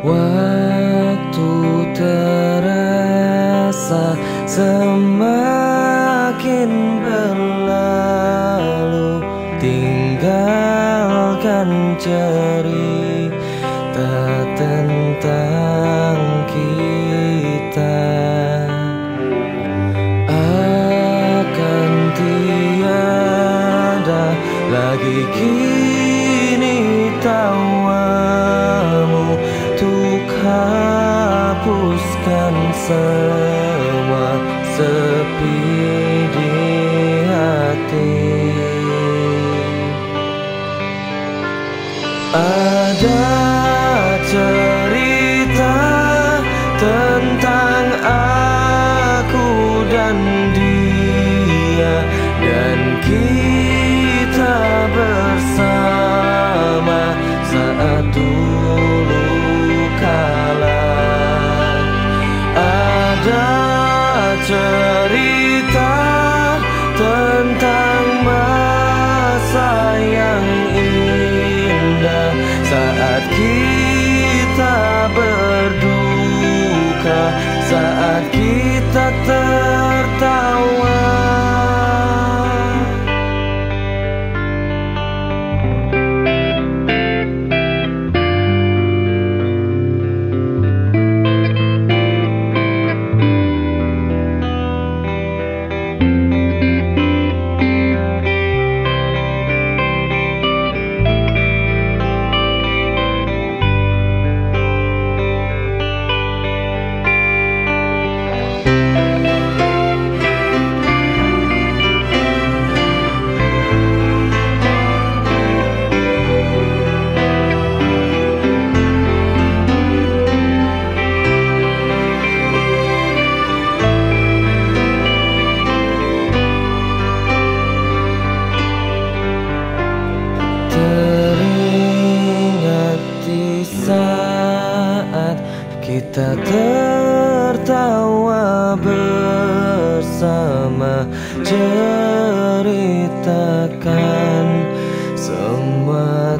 Waktu terasa semakin berlalu Tinggalkan cerita hapuskan semua sepi di hati. Ada cerita tentang aku dan dia Dan kita bersama saat dulu kita tertawa bersama ceritakan semua